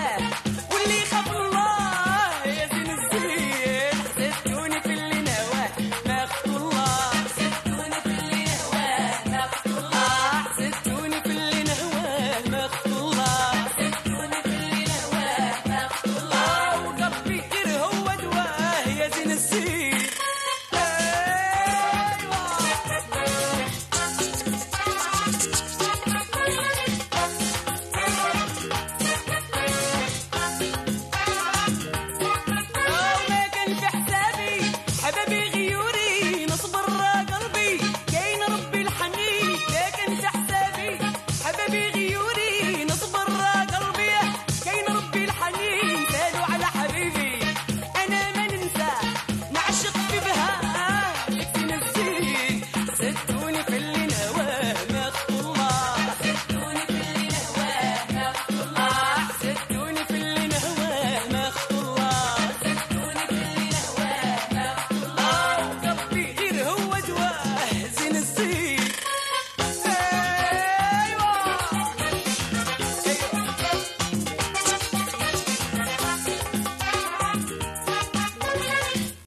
Yeah.